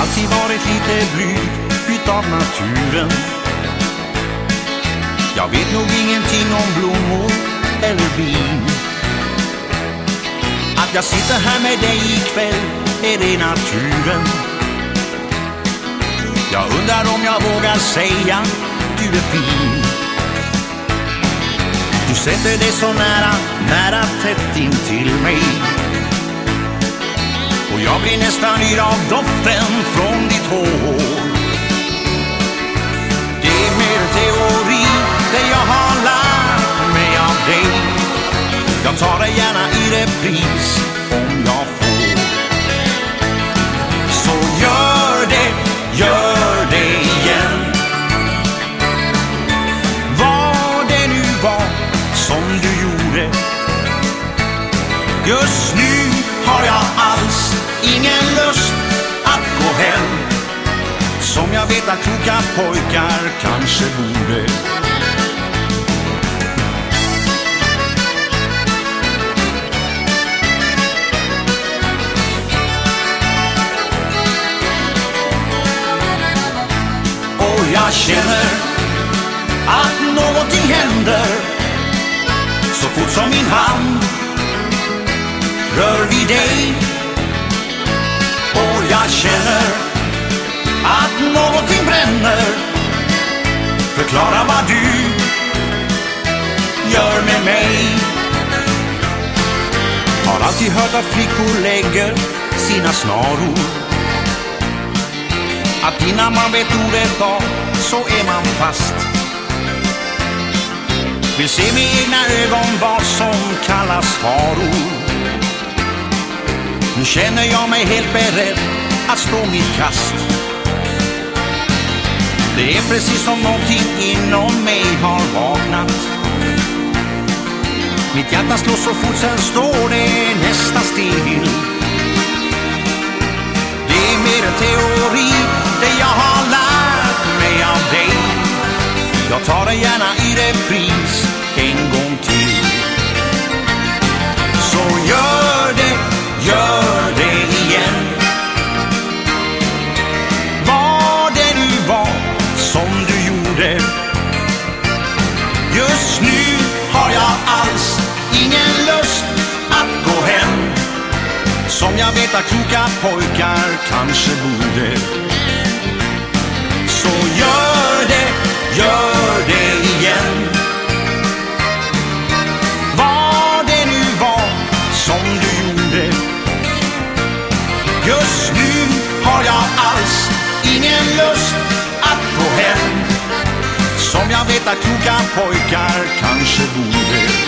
Alltid varit lite blyg utav naturen. Jag vet nog ingenting om blommor eller bin. Att jag sitter här med dig ikväll är det naturen. Jag undrar om jag vågar säga du är fin. Du sätter dig så nära, nära tätt in Nästan yr av doften från ditt hår. Det är mer teori, det jag har lärt mig av dig. Jag tar det gärna i repris vet att kloka pojkar kanske borde. Och jag känner att någonting händer så fort som min hand rör vid dig. Och jag känner att någonting. Förklara vad du gör med mig. Har alltid hört att flickor lägger sina snaror. Att innan man vet ordet av så är man fast. Vill se med egna ögon vad som kallas faror. Nu känner jag mig helt beredd att stå mitt kast. Det är precis som någonting inom mig har vaknat. Mitt hjärta slår så fort, sen står det nästa still. Det är mer en teori, det jag har lärt mig av dig. Jag tar det gärna i repris en gång till. Så gör gör Som jag vet att kloka pojkar kanske borde. Så gör det, gör det igen. Vad det nu var som du gjorde. Just nu har jag alls ingen lust att gå hem. Som jag vet att kloka pojkar kanske borde.